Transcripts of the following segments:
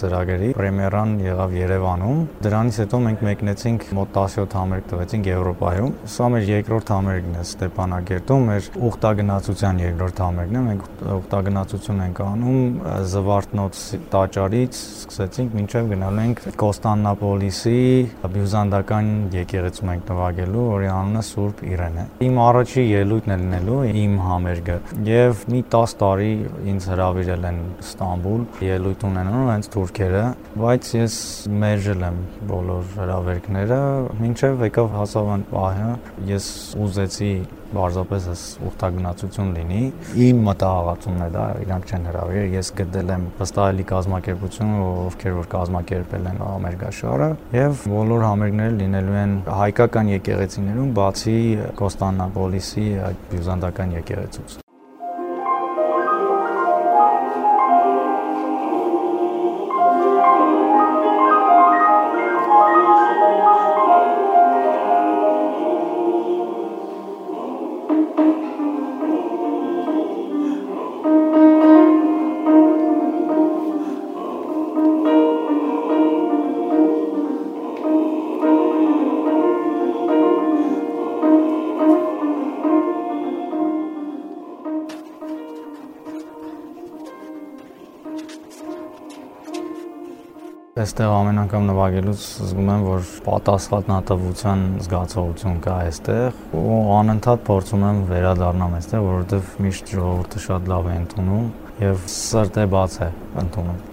ծրագրի պրեմիերան եղավ Երևանում։ Դրանից հետո մենք մեկնեցինք մոտ 17 համերգ տվեցինք Եվրոպայում։ Սա մեր երկրորդ համերգն է Ստեփանագերտում, մեր ուխտագնացության երկրորդ համերգն է։ Մենք ուխտագնացություն ենք անում Զվարթնոց տաճարից սկսեցինք մինչև գնալու ենք Կոստանդնապոլիսի բյուզանդական եկեղեցում ենք նվագելու, որի անունը Սուրբ Իրեն է։ Իմ առաջի ելույթն է լինելու իմ համերգը եւ մի 10 տարի ինձ հրավիրել են Ստամբուլ ելույթ ունենալու հենց թուրքերը, բայց ես մերժել եմ բոլոր հրավերքները, ինչեւ եկավ հասավ այն պահը, ես ուզեցի բարձրապես էս ուխտագնացություն լինի։ Իմ մտահղացումն է դա, իրանք չեն հրավիրել, ես գտել եմ վստահելի կազմակերպություն, ովքեր որ կազմակերպել են ամերգաշարը, եւ բոլոր համերգները լինելու են հայկական եկեղեցիներում, բացի Կոստանդնապոլիսի այդ բյուզանդական եկեղեցուց։ Այստեղ ամեն անգամ նվագելուց զգում եմ, որ պատասխանատվության զգացողություն կա այստեղ ու անընդհատ փորձում եմ վերադառնամ այստեղ, որովհետև միշտ ժողովուրդը շատ լավ է ընդունում եւ սրտե բաց է ընդունում։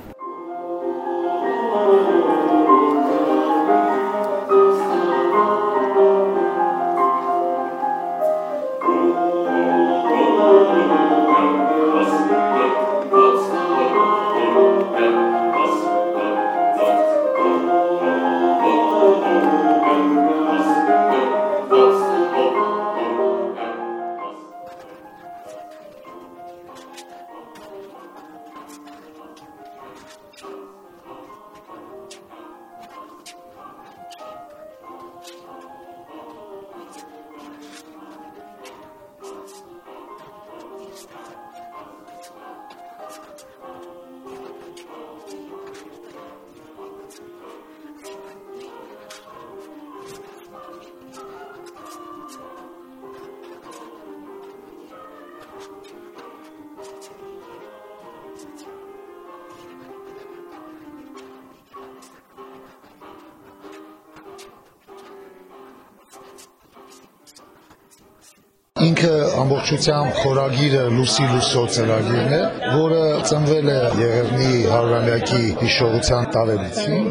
Ինքը ամբողջությամբ խորագիրը Լուսի Լուսո ծրագիրն է, որը ծնվել է Եղեռնի հարյուրամյակի հիշողության տարելիցին,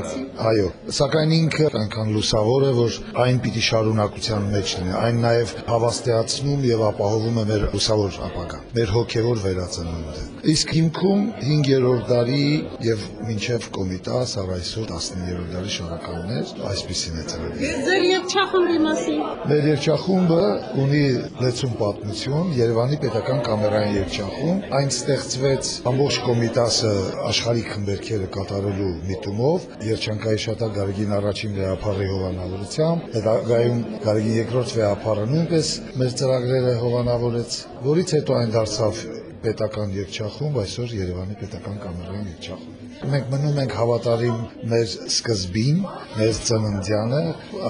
այո, սակայն ինքը այնքան լուսավոր է, որ այն պիտի շարունակության մեջ լինի, այն նաև հավաստիացնում եւ ապահովում է մեր լուսավոր ապագան, մեր հոգեվոր վերածնունդը։ Իսկ հիմքում 5-րդ դարի եւ մինչեւ Կոմիտաս առ այսօր 19-րդ դարի շարականներ այսպեսին է ծրագիրը։ Ձեր երգչախումբի մասին։ Մեր երգչախումբը ունի լեցուն պատմություն, Երևանի պետական կամերային երգչախումբ, այն ստեղծվեց ամբողջ Կոմիտասը աշխարհի խմբերքերը կատարելու միտումով, երջանկայի շատակ Գարգին առաջին վեհապարի հովանավորությամբ, հետագայում Գարգին երկրորդ վեհապարը նույնպես մեր ծրագրերը հովանավորեց, որից հետո այն դարձավ պետական երգչախումբ, այսօր Երևանի պետական կամերային երգչախումբ։ Մենք մնում ենք հավատարիմ մեր սկզբին, մեր ծննդյանը,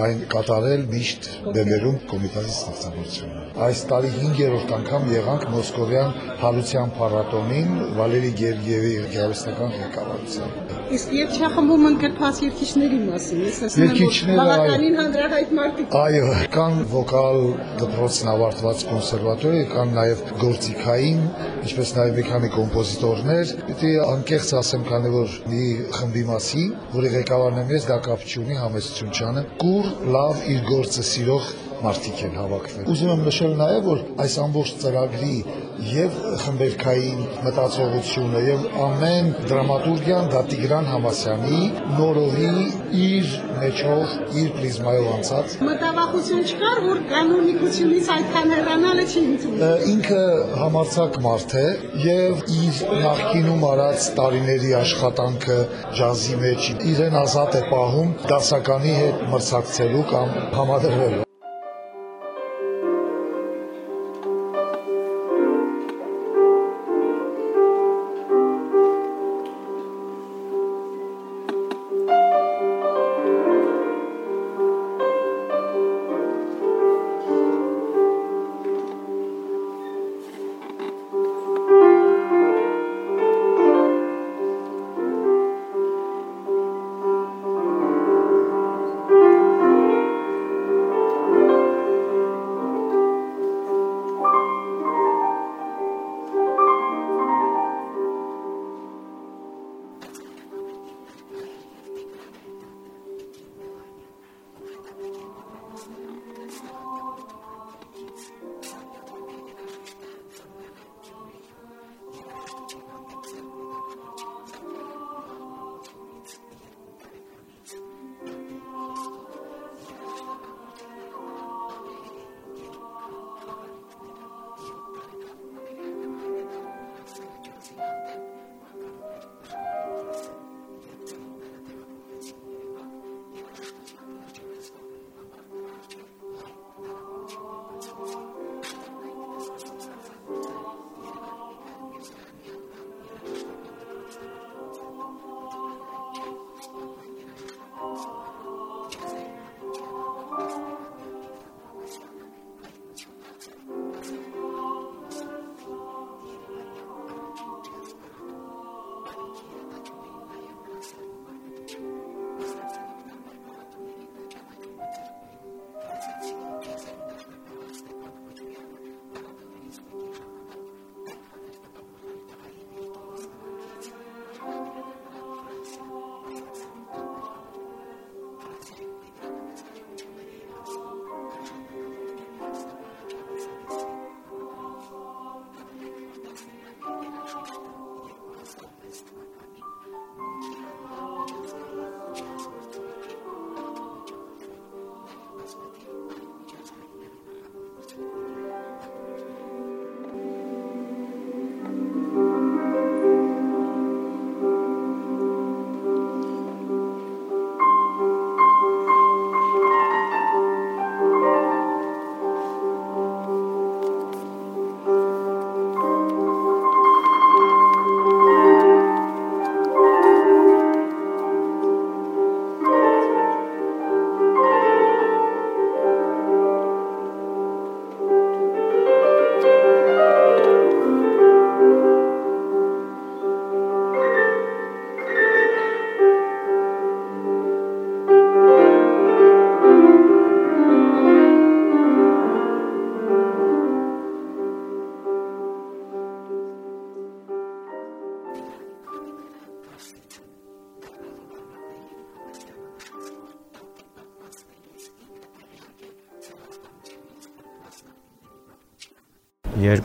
այն կատարել միշտ բեմերում կոմիտասի ստեղծագործությունը։ Այս տարի 5-րդ անգամ եղանք Մոսկովյան հարության փառատոնին Վալերի Գերգիևի գեղարվեստական ղեկավարությամբ։ Իսկ երգչախմբում ընդգրկված երգիչների մասին, ես ասում եմ, բավականին հանրահայտ մարդիկ։ Այո, կան վոկալ դպրոցն ավարտված կոնսերվատորիա, կան նաև գործիքային, ինչպես նաև մի քանի կոմպոզիտորներ։ Պիտի անկեղծ ասեմ, քանի որ մի խմբի մասին, որի ղեկավարն եմ ես, դա կապ չունի համեցություն չանը, կուր լավ իր գործը սիրող մարդիկ են հավաքվել։ Ուզում եմ նշել նաև, որ այս ամբողջ ծրագրի եւ խմբերքային մտածողությունը եւ ամեն դրամատուրգիան դա Տիգրան Համասյանի նորովի իր մեջով իր պրիզմայով անցած Մտավախություն չկար, որ կանոնիկությունից այդքան հեռանալը չի ընդունում։ ինքը համարցակ մարդ է եւ իր նախկինում արած տարիների աշխատանքը ջազի մեջ իրեն ազատ է պահում դասականի հետ մրցակցելու կամ համադրվելու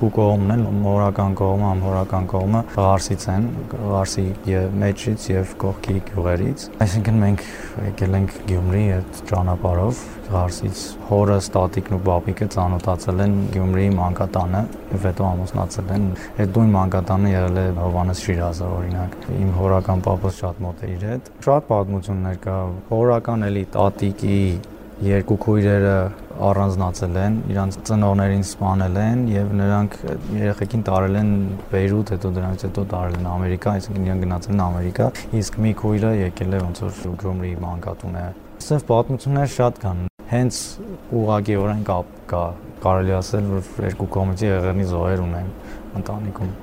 երկու կողմն են, մորական կողմը, ամհորական կողմը Ղարսից են, Ղարսի մեջից եւ կողքի գյուղերից։ Այսինքն մենք եկել ենք Գյումրի այդ ճանապարհով Ղարսից հորս, տատիկն ու բաբիկը ծանոթացել են Գյումրիի մանկատանը եւ հետո ամուսնացել են։ Այդ նույն մանկատանը եղել է Հովանես Շիրազը օրինակ։ Իմ հորական պապս շատ մոտ է իր հետ։ Շատ պատմություններ կա։ Հորական էլի տատիկի երկու քույրերը առանձնացել են, իրանց ծնողներին սպանել են եւ նրանք երեխեքին տարել են Բեյրութ, հետո դրանից հետո տարել են Ամերիկա, այսինքն իրանք գնացել են Ամերիկա, իսկ մի քույրը եկել է ոնց որ Գյումրի մանկատուն է։ Սև պատմություններ շատ կան։ Հենց ուղղակիորեն կապ կա։ Կարելի ասել, որ երկու կողմից եղերնի զոհեր ունեն ընտանիքում։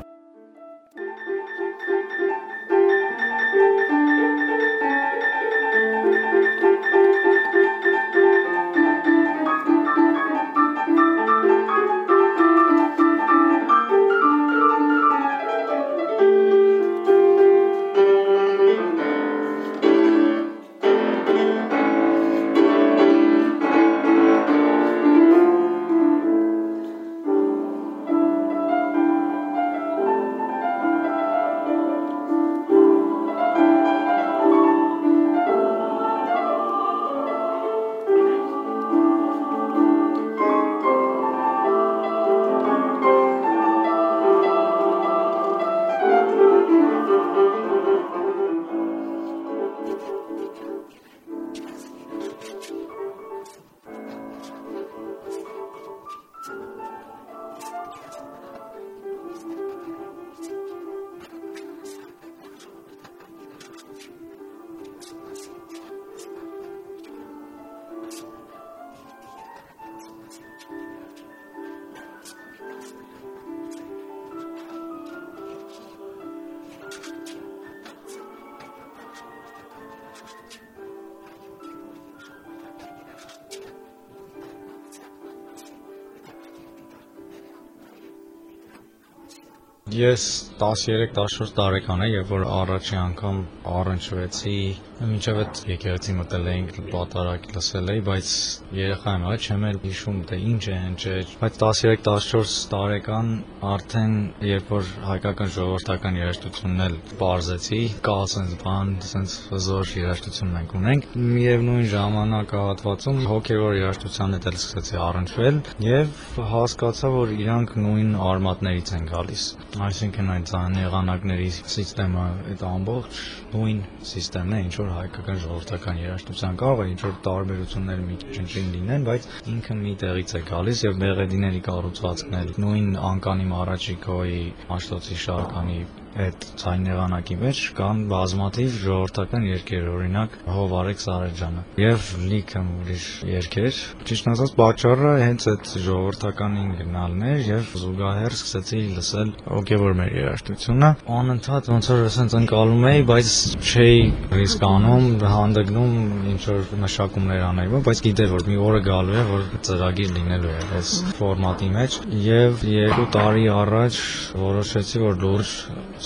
Ես 13-14 տարեկան եմ, երբ որ առաջի անգամ առնչվեցի, մինչև այդ եկեղեցի մտել էինք պատարակ լսել էի, բայց երեխա եմ, այ չեմ էլ հիշում թե ինչ է, ինչ է, բայց 13-14 տարեկան արդեն երբ որ հայկական ժողովրդական երաժշտությունն էլ բարձեցի, կա sense բան, sense հզոր երաժշտություն մենք ունենք, միևնույն ժամանակահատվածում հոգևոր երաժշտության հետ էլ սկսեցի առնչվել եւ հասկացա, որ իրանք նույն արմատներից են գալիս Այսինքն այդ եղանակների համակարգը այդ ամբողջ նույն համակարգն է, ինչ որ հայկական ժողովրդական երաժշտության կարող է ինչ որ տարբերություններ մի քիչ լինեն, բայց ինքը մի տեղից է գալիս եւ մեղեդիների կառուցվածքն էլ նույն անկանի Մարաճիկոյի Աշտոցի Շարքանի այդ ցայն եղանակի մեջ կան բազմաթիվ ժողովրդական երգեր, օրինակ Հովարեկ Սարեջանը եւ լիքը ուրիշ երգեր։ Ճիշտ ասած, պատճառը հենց այդ ժողովրդականին գնալն էր եւ զուգահեռ սկսեցի լսել հոգեվոր մեր երաժշտությունը։ Անընդհատ ոնց որ ասենց ընկալում էի, բայց չէի ռիսկանում, հանդգնում ինչ որ մշակումներ անելու, բայց գիտեի որ մի օրը գալու է, որ ծրագիր լինելու է այս ֆորմատի մեջ եւ երկու տարի առաջ որոշեցի որ լուրջ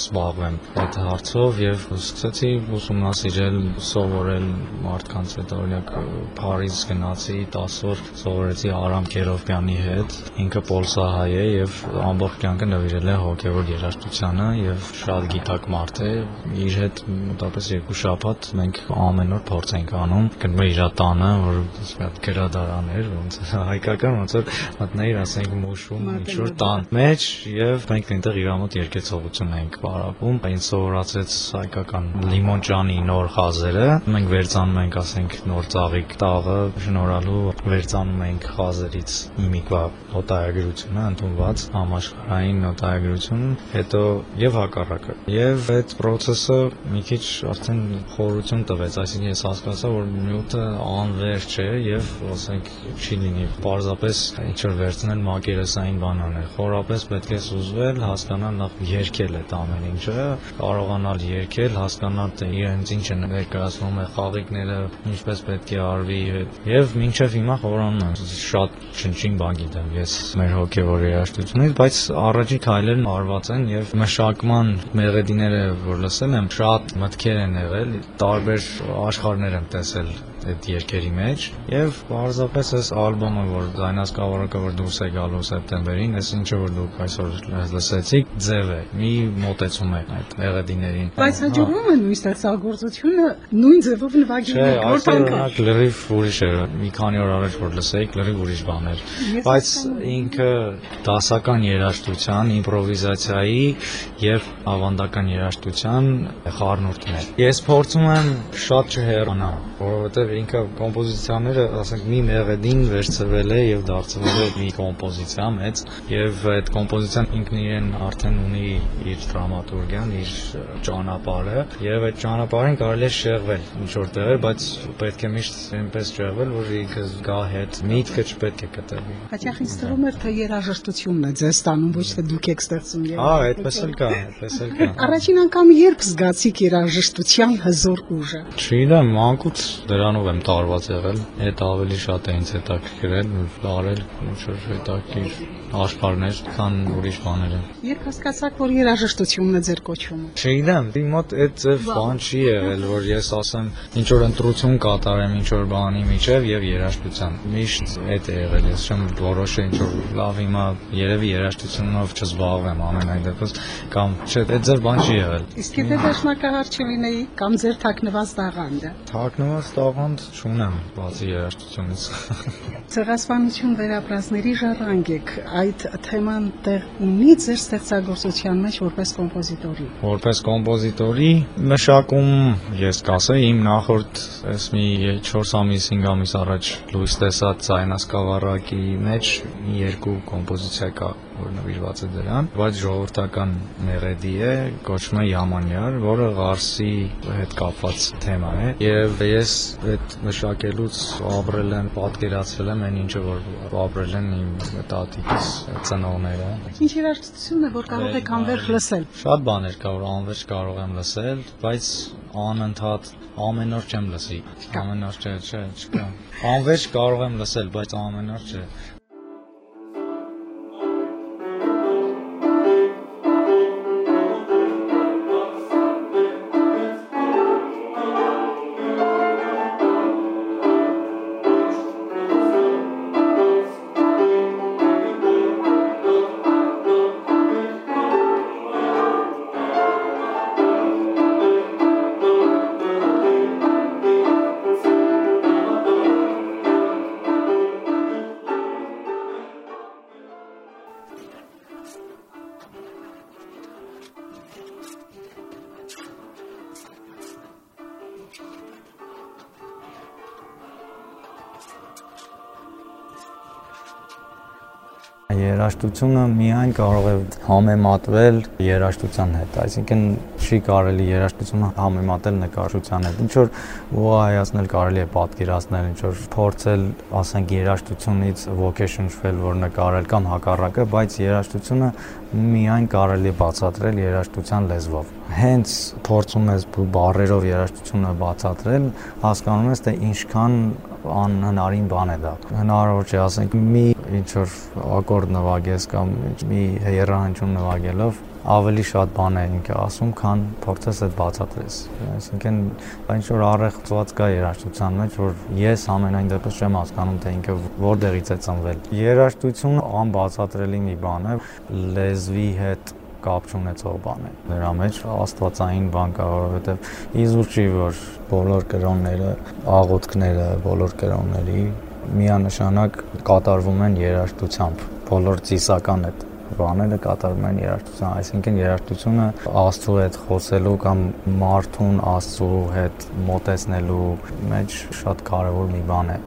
զբաղվեմ այդ հարցով եւ սկսեցի ուսումնասիրել, սովորել մարդկանց հետ, օրինակ Փարիզ գնացի 10 օր սովորեցի Արամ Կերովյանի հետ, ինքը պոլսահայ է եւ ամբողջ կյանքը նվիրել է հոգեվոր երաժշտությանը եւ շատ գիտակ մարդ է, իր հետ մոտավորապես երկու շաբաթ մենք ամեն օր փորձ ենք անում, գնում իր տանը, որ շատ գրադարան էր, ոնց հայկական ոնց որ մտնեիր, ասենք մուշում ինչ որ տան մեջ եւ մենք այնտեղ իր մոտ երկեցողություն ենք պարապում, ինձ սովորացրեց հայկական լիմոնճանի նոր խազերը։ Մենք վերցանում ենք, ասենք, նոր ծաղիկ տաղը շնորհալու վերցանում ենք խազերից իմիկվա նոտայագրությունը ընդունված համաշխարհային նոտայագրություն, հետո եւ հակառակը։ Եվ այդ process-ը մի քիչ արդեն խորություն տվեց, այսինքն ես հասկացա, որ նյութը անվեր չէ եւ ասենք չի լինի պարզապես ինչ որ վերցնել մակերեսային բանաներ։ Խորապես պետք է սուզվել, հասկանալ նախ երկել այդ ամեն ամեն ինչը, կարողանալ երկել, հասկանալ թե իրենց ինչը ներկայացնում է խաղիկները, ինչպես պետք է արվի եւ մինչեւ հիմա խորանում եմ շատ չնչին բան գիտեմ ես մեր հոգեվոր երաժշտությունից, բայց առաջի քայլերն արված են եւ մշակման մեղեդիները որ լսել եմ շատ մտքեր են եղել, տարբեր աշխարհներ եմ տեսել այդ երկերի մեջ եւ պարզապես այս ալբոմը, որ ձայնասկավառակը որ դուրս է գալու սեպտեմբերին, այս ինչը որ դուք այսօր լսեցիք, ձև է, մի մոտեցում է այդ մեղեդիներին։ Բայց հաջողվում է նույն ստեղծագործությունը նույն ձևով նվագել։ Չէ, այսօր լրիվ ուրիշ է, մի քանի օր առաջ որ լսեիք, լրիվ ուրիշ բան էր։ Բայց ինքը դասական երաժշտության, իմպրովիզացիայի եւ ավանդական երաժշտության խառնուրդն է։ Ես փորձում եմ շատ չհեռանալ, որովհետեւ ինքը կոմպոզիցիաները, ասենք, մի մեղեդին վերցրվել է եւ դարձվել է մի կոմպոզիցիա մեծ եւ այդ կոմպոզիցիան ինքն իրեն արդեն ունի իր դրամատուրգիան, իր ճանապարհը եւ այդ ճանապարհին կարելի է շեղվել ինչ որ տեղեր, բայց պետք է միշտ այնպես շեղվել, որ ինքը գա հետ, միտքը չպետք է կտրվի։ Հաճախ ինձ թվում է թե երաժշտությունն է ձեզ ստանում, ոչ թե դուք եք ստեղծում երաժշտություն։ Ահա, այդպես էլ կա, այդպես էլ կա։ Առաջին անգամ երբ զգացիք երաժշտության հզոր ուժը։ Չգիտեմ, մանկուց դրանով եմ տարված եղել։ Այդ ավելի շատ է ինձ հետաքրքրել, բարել, ինչ որ հետաքրքիր աշխարհներ, քան ուրիշ բաները։ Երբ հասկացաք, որ երաժշտությունն է ձեր կոչումը։ Չգիտեմ, իմ մոտ այդ ձև բան չի եղել, որ ես ասեմ ինչ որ ընտրություն կատարեմ ինչ որ բանի միջև եւ երաժշտության։ Միշտ այդ է եղել, ես չեմ որոշել ինչ որ լավ հիմա երևի երաժշտությունով չզբաղվեմ ամենայն դեպս կամ չէ, այդ ձև բան չի եղել։ Իսկ եթե դաշնակահար չլինեի կամ ձեր թաքնված տաղանդը։ Թաքնված տաղանդ չունեմ, բացի երաժշտությունից։ Ցեղասպանություն վերապրածների ժառանգ եք, այդ թեման տեղ ունի ձեր ստեղծագործության մեջ որպես կոմպոզիտորի։ Որպես կոմպոզիտորի մշակում ես կասեի իմ նախորդ այս մի 4 ամիս 5 ամիս առաջ լույս տեսած ցայնասկավառակի մեջ երկու կոմպոզիցիա կա որ նվիրված է դրան, բայց ժողովրդական մեղեդի է, կոչվում է Յամանյար, որը Ղարսի հետ կապված թեմա է, եւ ես այդ մշակելուց ապրել եմ, պատկերացրել եմ այն ինչը որ ապրել են իմ տատիկս ծնողները։ Ինչ երաժշտություն է, որ կարող եք անվերջ լսել։ Շատ բաներ կա, որ անվերջ կարող եմ լսել, բայց անընդհատ ամեն օր չեմ լսի։ Ամեն օր չէ, չէ, չկա։ Անվերջ կարող եմ լսել, բայց ամեն օր չէ։ Երաշտությունը միայն կարող է համեմատվել երաշտության հետ, այսինքն չի կարելի երաշտությունը համեմատել նկարչության հետ։ Ինչ որ ուղղայացնել կարելի է պատկերացնել, ինչ որ փորձել, ասենք երաշտությունից ոգեշնչվել, որ նկարել կամ հակառակը, բայց երաշտությունը միայն կարելի է բացատրել երաշտության լեզվով հենց փորձում ես բարերով երաժշտությունը բացատրել, հասկանում ես թե ինչքան անհնարին բան է դա։ Հնարավոր չէ, ասենք մի ինչ որ ակորդ նվագես կամ մի երահանջում նվագելով ավելի շատ բան է ինքը ասում, քան փորձես այդ բացատրես։ Այսինքն ինչ որ առեղծված կա երաժշտության մեջ, որ ես ամենայն դեպս չեմ հասկանում, թե ինքը որտեղից է ծնվել։ Երաժշտությունը անբացատրելի մի բան է, լեզվի հետ կապ չունեցող բան է։ Դրա մեջ աստվածային բան կա, որովհետև իզուր չի որ բոլոր կրոնները, աղոթքները բոլոր կրոնների միանշանակ կատարվում են երաշտությամբ, բոլոր ծիսական այդ բաները կատարվում են երաշտության, այսինքն երաշտությունը Աստծո հետ խոսելու կամ մարդուն Աստծո հետ մոտեցնելու մեջ շատ կարևոր մի բան է։